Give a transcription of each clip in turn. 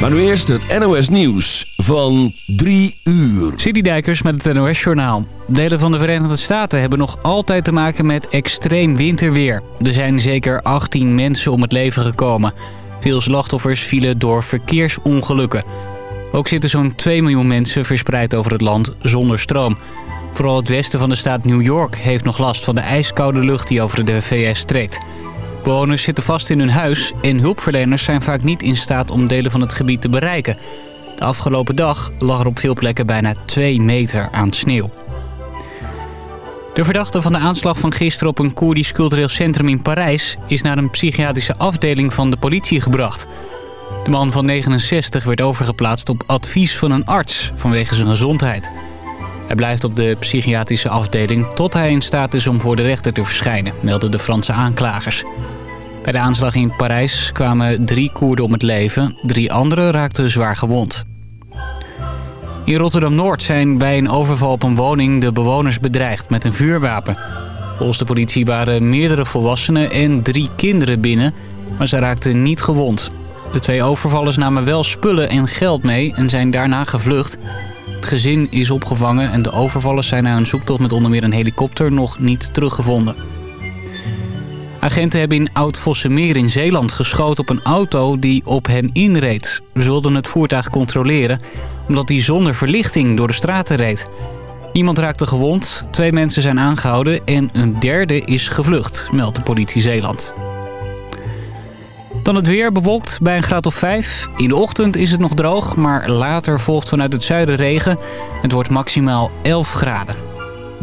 Maar nu eerst het NOS Nieuws van 3 uur. Citydijkers met het NOS Journaal. Delen van de Verenigde Staten hebben nog altijd te maken met extreem winterweer. Er zijn zeker 18 mensen om het leven gekomen. Veel slachtoffers vielen door verkeersongelukken. Ook zitten zo'n 2 miljoen mensen verspreid over het land zonder stroom. Vooral het westen van de staat New York heeft nog last van de ijskoude lucht die over de VS treedt. Bewoners zitten vast in hun huis en hulpverleners zijn vaak niet in staat om delen van het gebied te bereiken. De afgelopen dag lag er op veel plekken bijna 2 meter aan sneeuw. De verdachte van de aanslag van gisteren op een Koerdisch cultureel centrum in Parijs... is naar een psychiatrische afdeling van de politie gebracht. De man van 69 werd overgeplaatst op advies van een arts vanwege zijn gezondheid. Hij blijft op de psychiatrische afdeling tot hij in staat is om voor de rechter te verschijnen, melden de Franse aanklagers. Bij de aanslag in Parijs kwamen drie Koerden om het leven, drie anderen raakten zwaar gewond. In Rotterdam-Noord zijn bij een overval op een woning de bewoners bedreigd met een vuurwapen. Volgens de politie waren meerdere volwassenen en drie kinderen binnen, maar ze raakten niet gewond. De twee overvallers namen wel spullen en geld mee en zijn daarna gevlucht. Het gezin is opgevangen en de overvallers zijn na een zoektocht met onder meer een helikopter nog niet teruggevonden. Agenten hebben in Oud-Vossemeer in Zeeland geschoten op een auto die op hen inreed. Ze wilden het voertuig controleren omdat hij zonder verlichting door de straten reed. Niemand raakte gewond, twee mensen zijn aangehouden en een derde is gevlucht, meldt de politie Zeeland. Dan het weer bewolkt bij een graad of 5. In de ochtend is het nog droog, maar later volgt vanuit het zuiden regen. Het wordt maximaal 11 graden.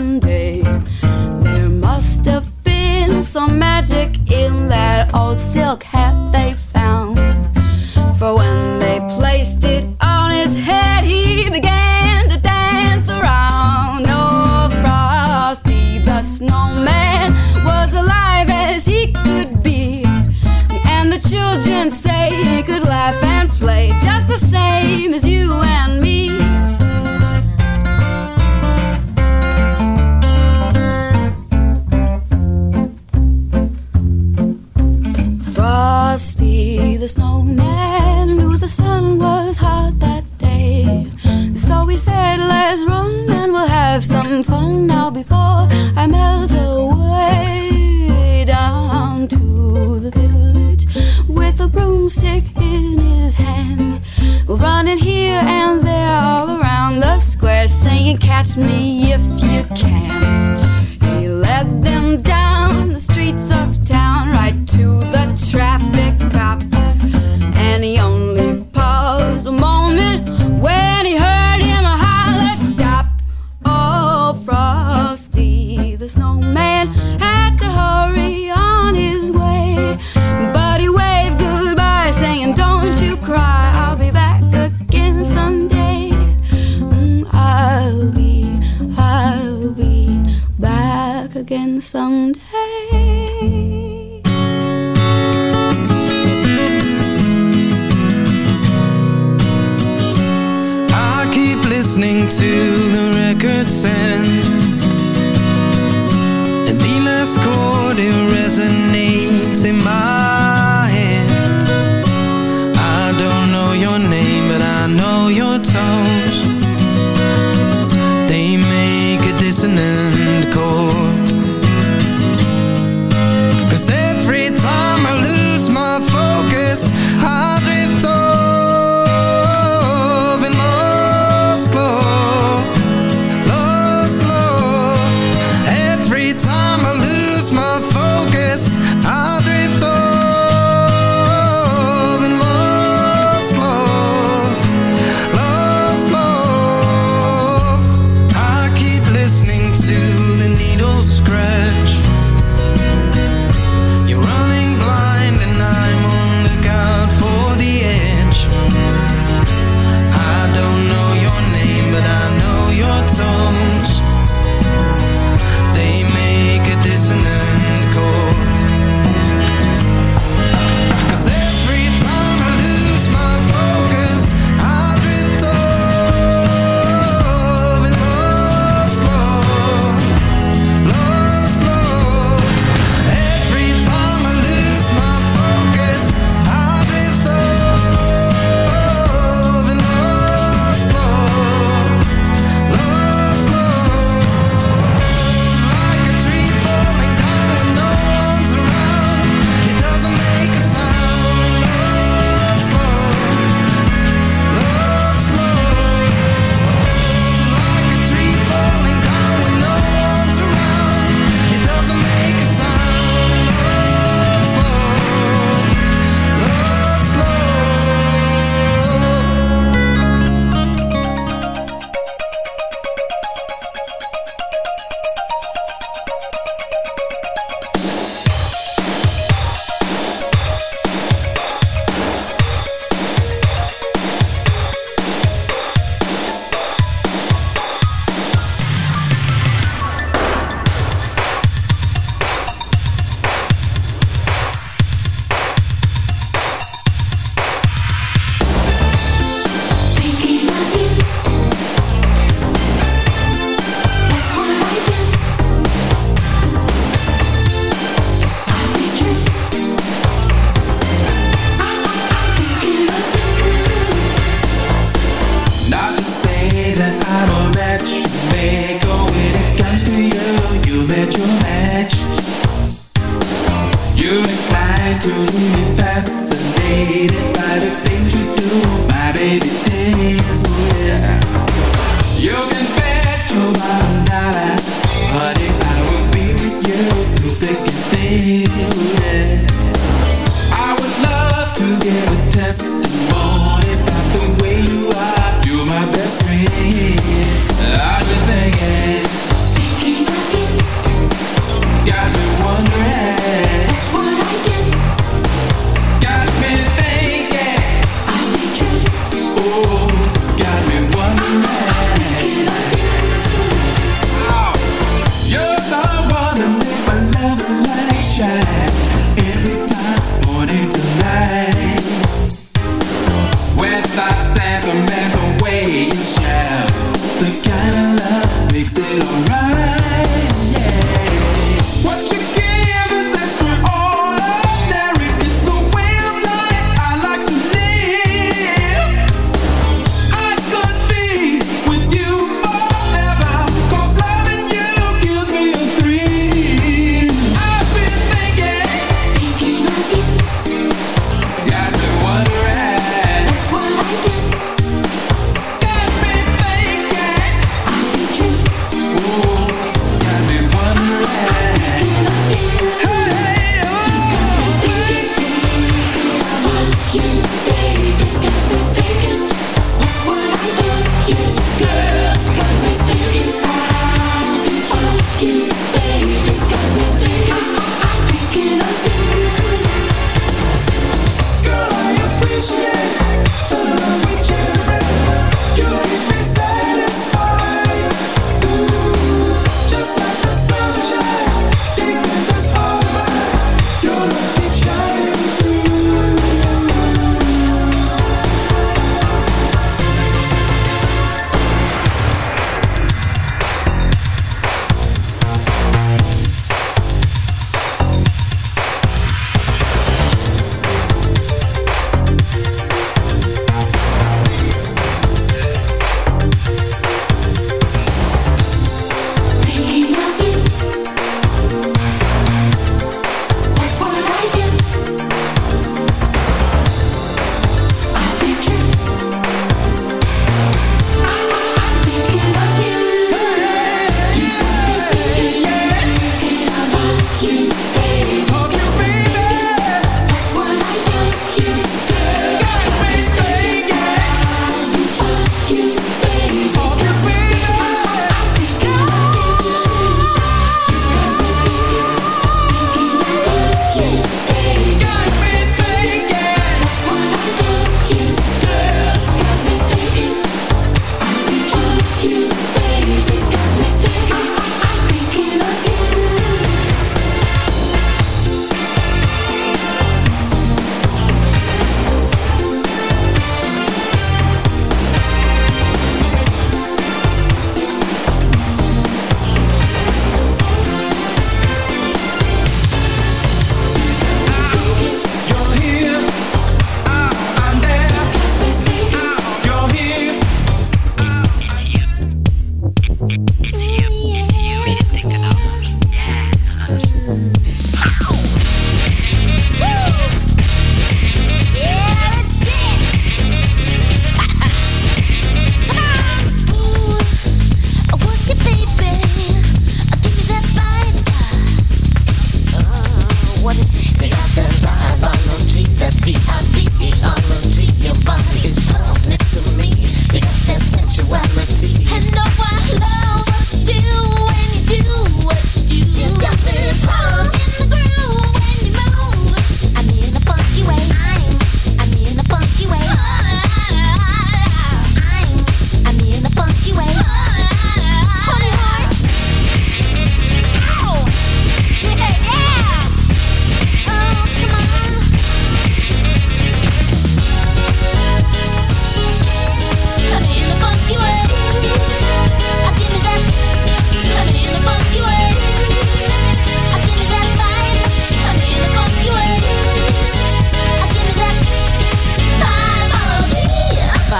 There must have been some magic in that old silk hat they found. For when they placed it on his head, he began to dance around. Oh, Frosty the snowman was alive as he could be. And the children say he could laugh and play just the same as you and and catch me if you can. He led them down.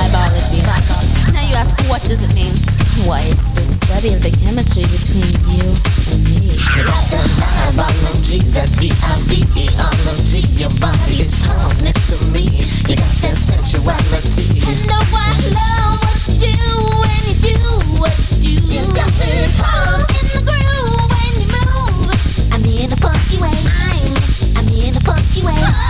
Vibeology. Now you ask, what does it mean? Why, it's the study of the chemistry between you and me. You got that biology, that V-I-V-E-ology. Your body is calm next to me. You got that sensuality. I know I love what you do when you do what you do. You got me calm in the groove when you move. I'm in a funky way. I'm, I'm in a funky way.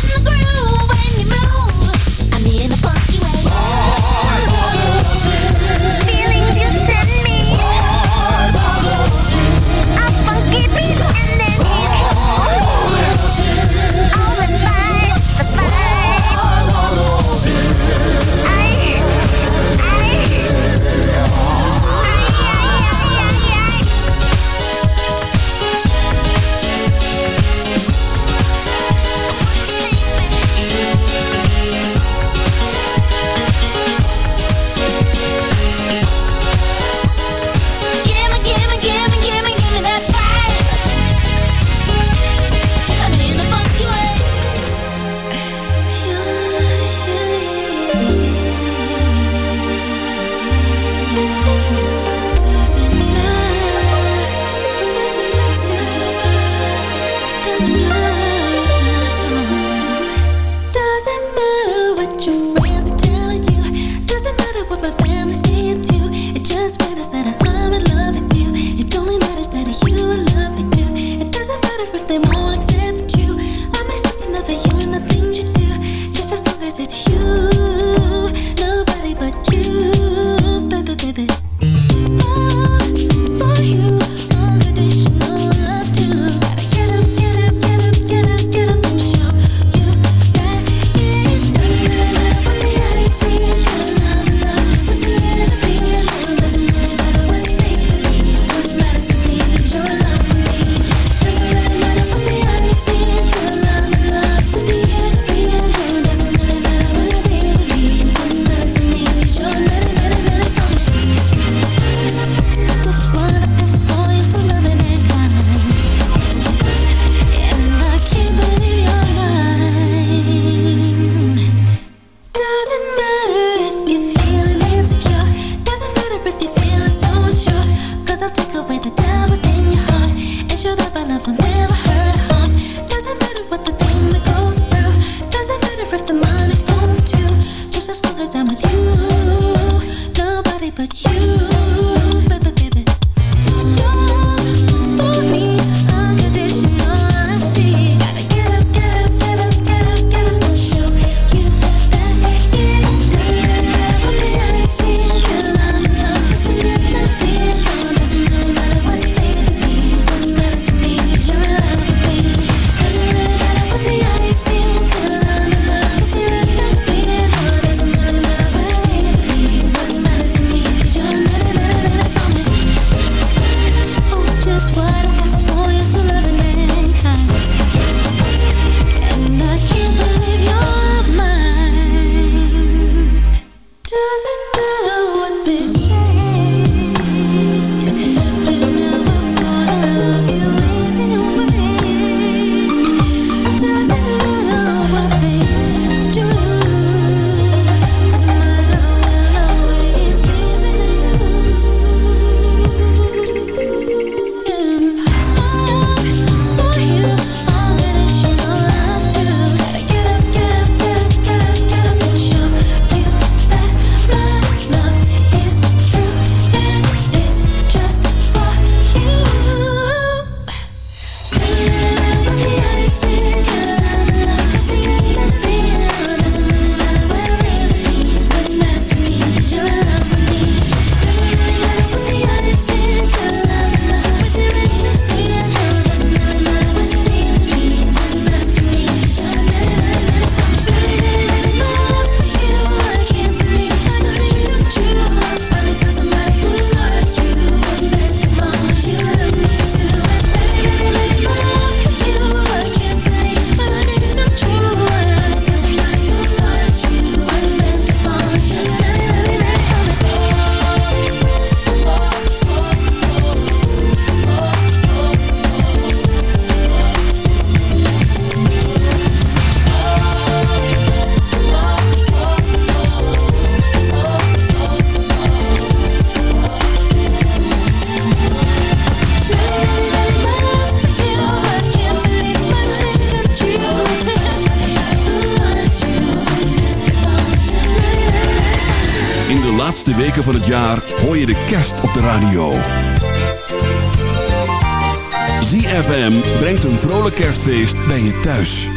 kerst op de radio. ZFM brengt een vrolijk kerstfeest bij je thuis.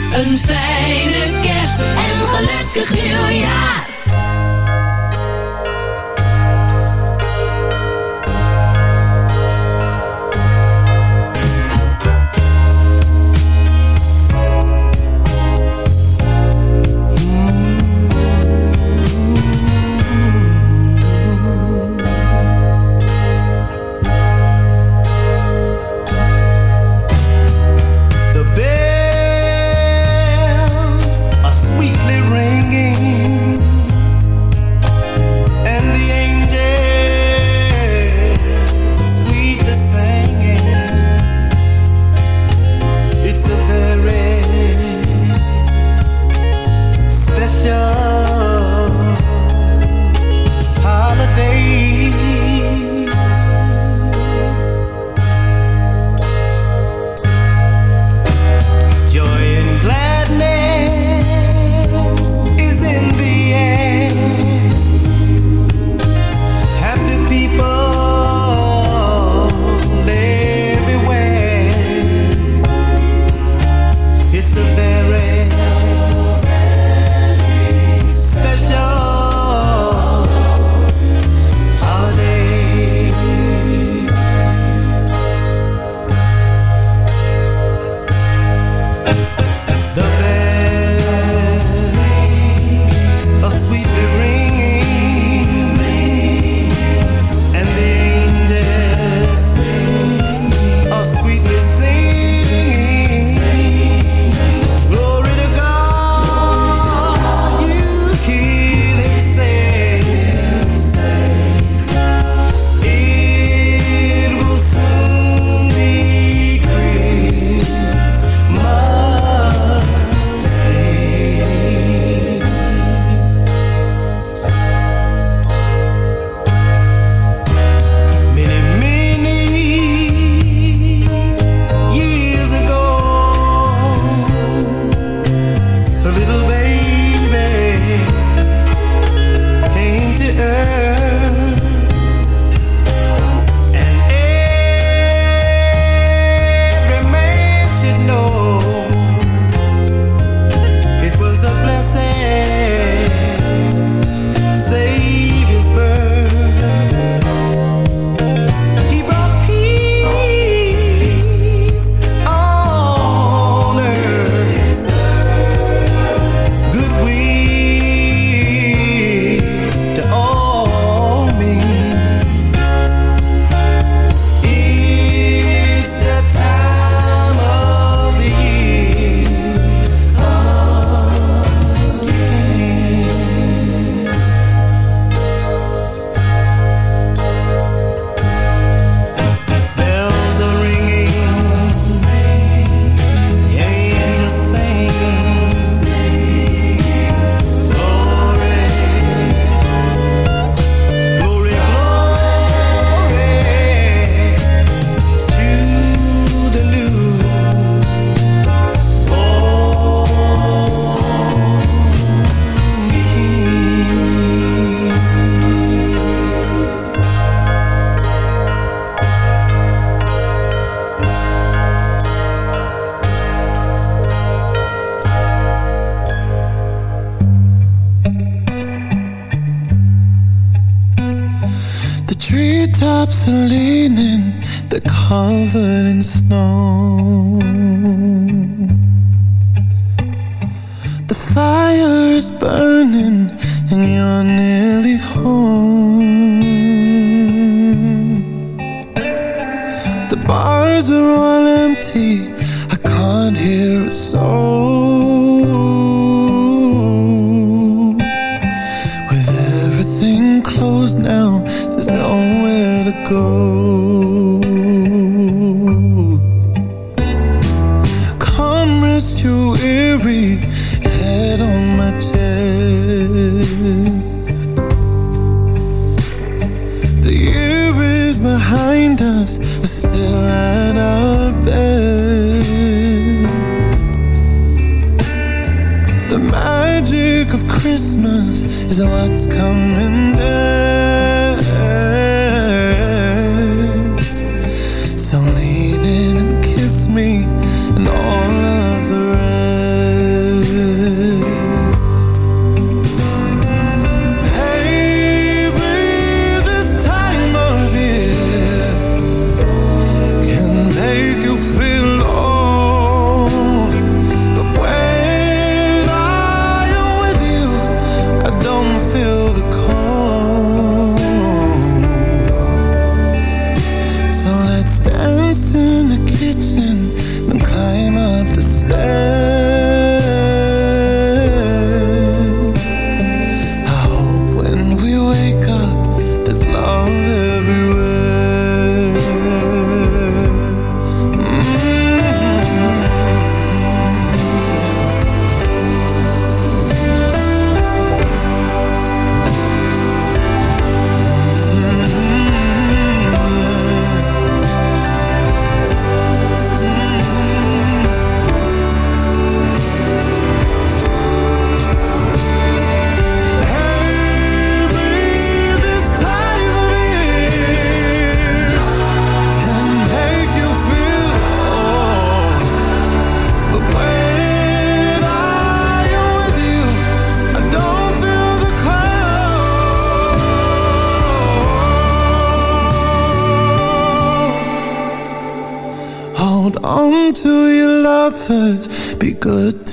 hear so.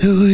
To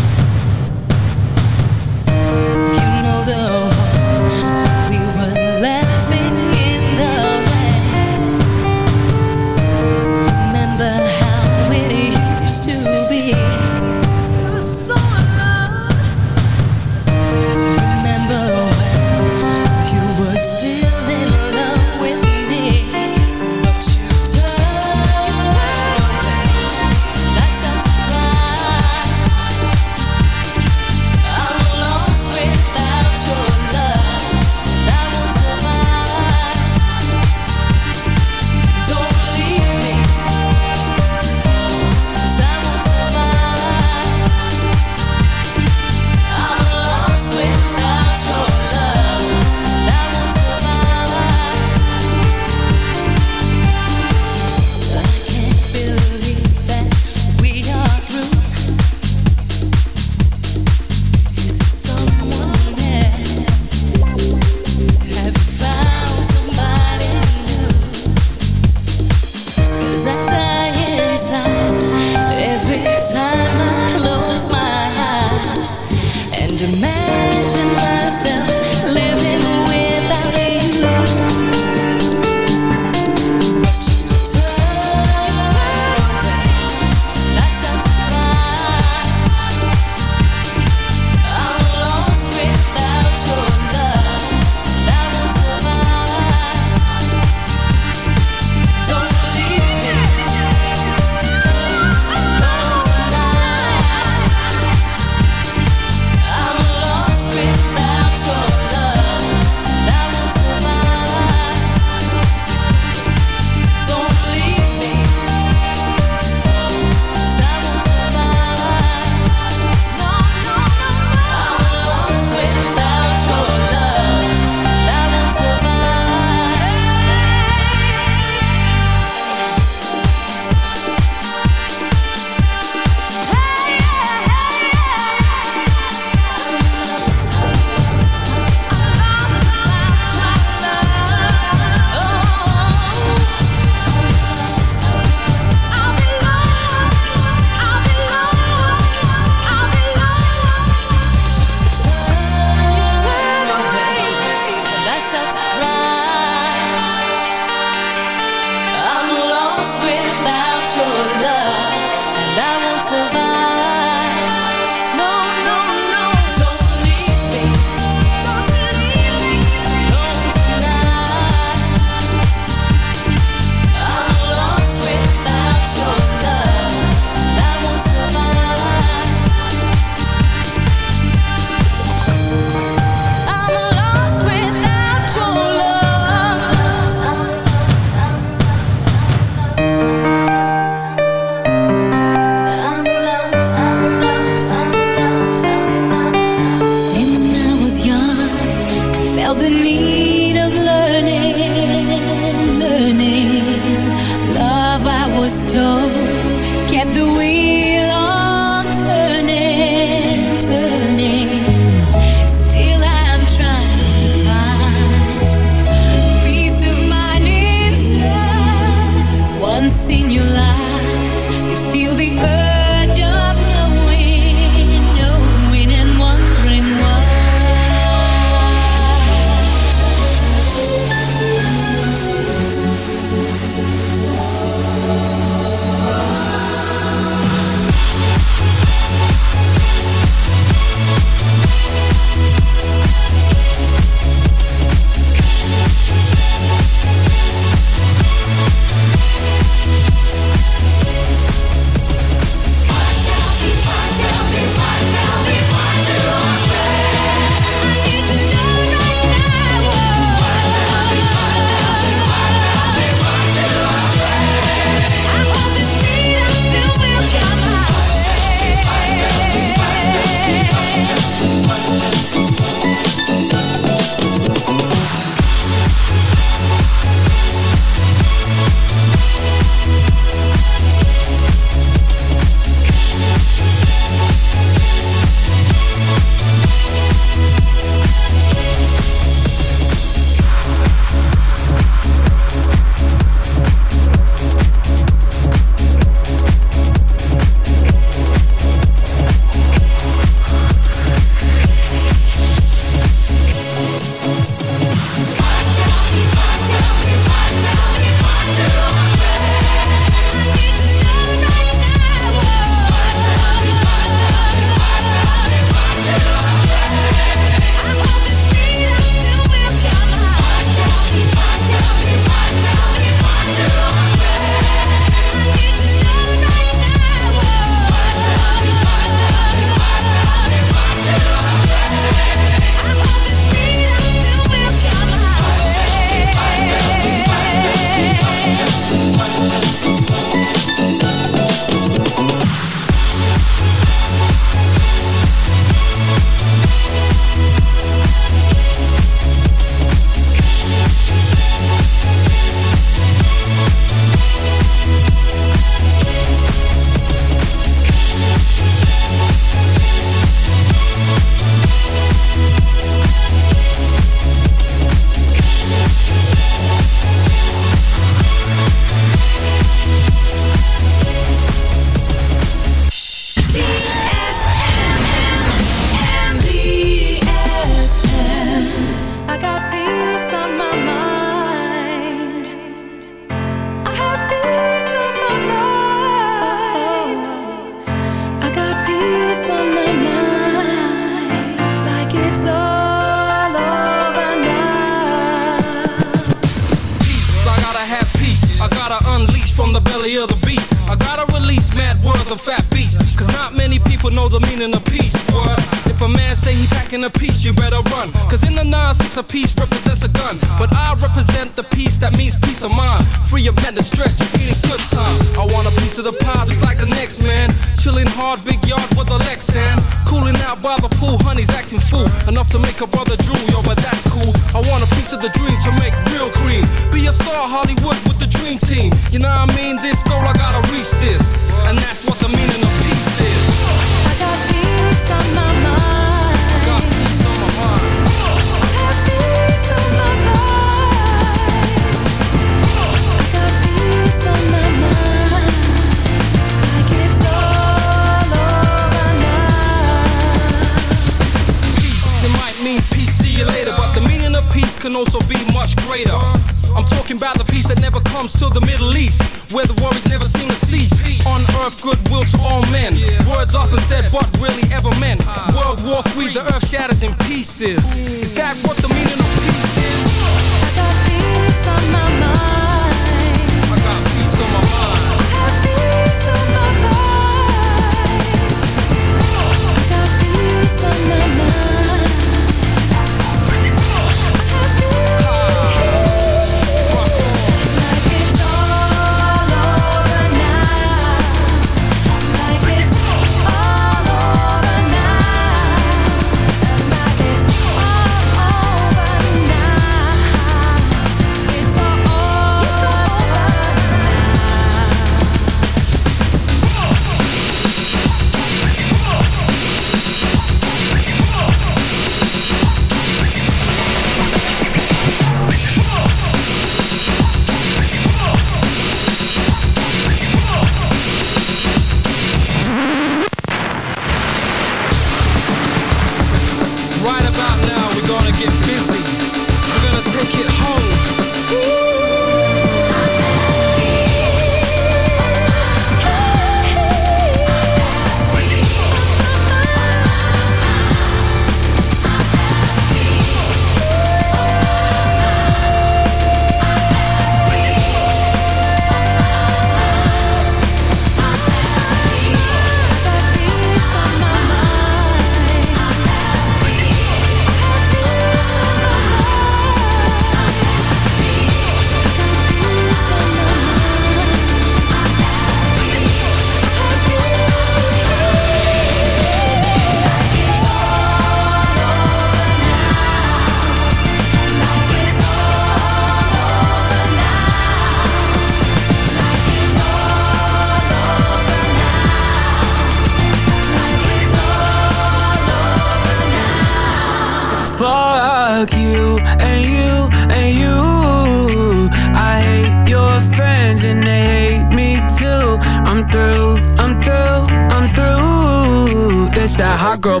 that hot girl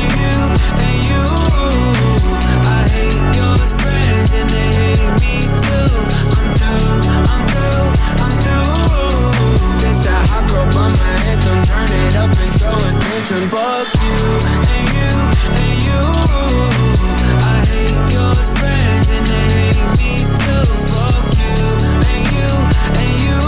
it up and throw attention. Fuck you and you and you. I hate your friends and they hate me too. Fuck you and you and you.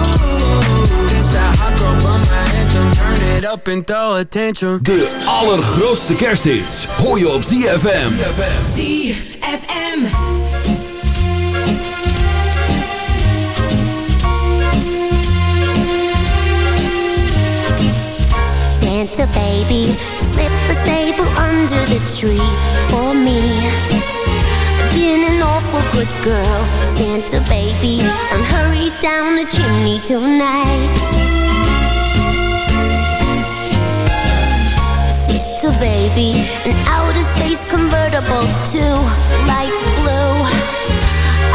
This that hot girl bummer anthem. Turn it up and throw attention. De allergrootste kersthits hoor je op ZFM. ZFM. Santa baby, slip a sable under the tree for me. Been an awful good girl, Santa baby, and hurry down the chimney tonight. Santa baby, an outer space convertible to light blue.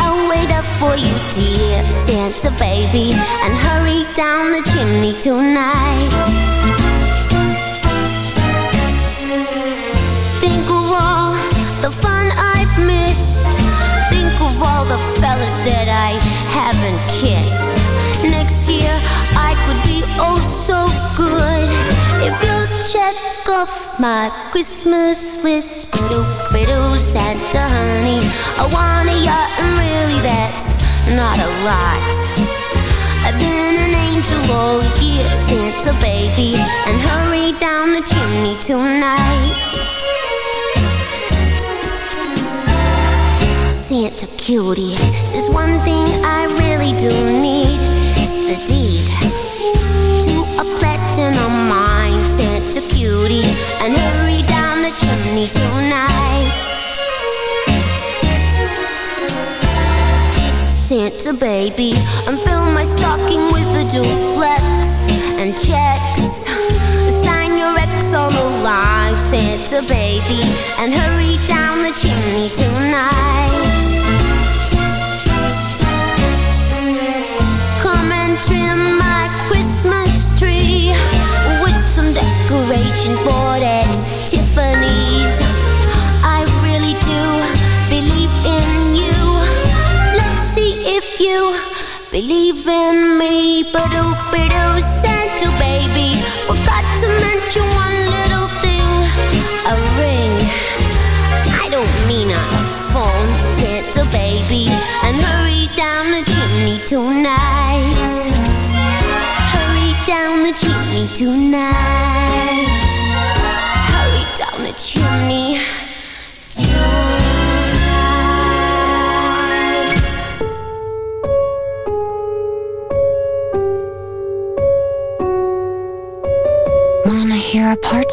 I'll wait up for you, dear Santa baby, and hurry down the chimney tonight. I could be oh so good if you'll check off my Christmas list. Biddle, biddle, Santa honey, I want a yacht and really that's not a lot. I've been an angel all year, Santa baby, and hurry down the chimney tonight. Santa cutie, there's one thing I really do need the deed to a platinum mine. Santa cutie, and hurry down the chimney tonight. Santa baby, and fill my stocking with a duplex and checks. Sign your ex on the line, Santa baby, and hurry down the chimney tonight. Trim my Christmas tree with some decorations bought at Tiffany's. I really do believe in you. Let's see if you believe in me. But but oh, Santa baby, tonight.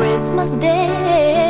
Christmas Day.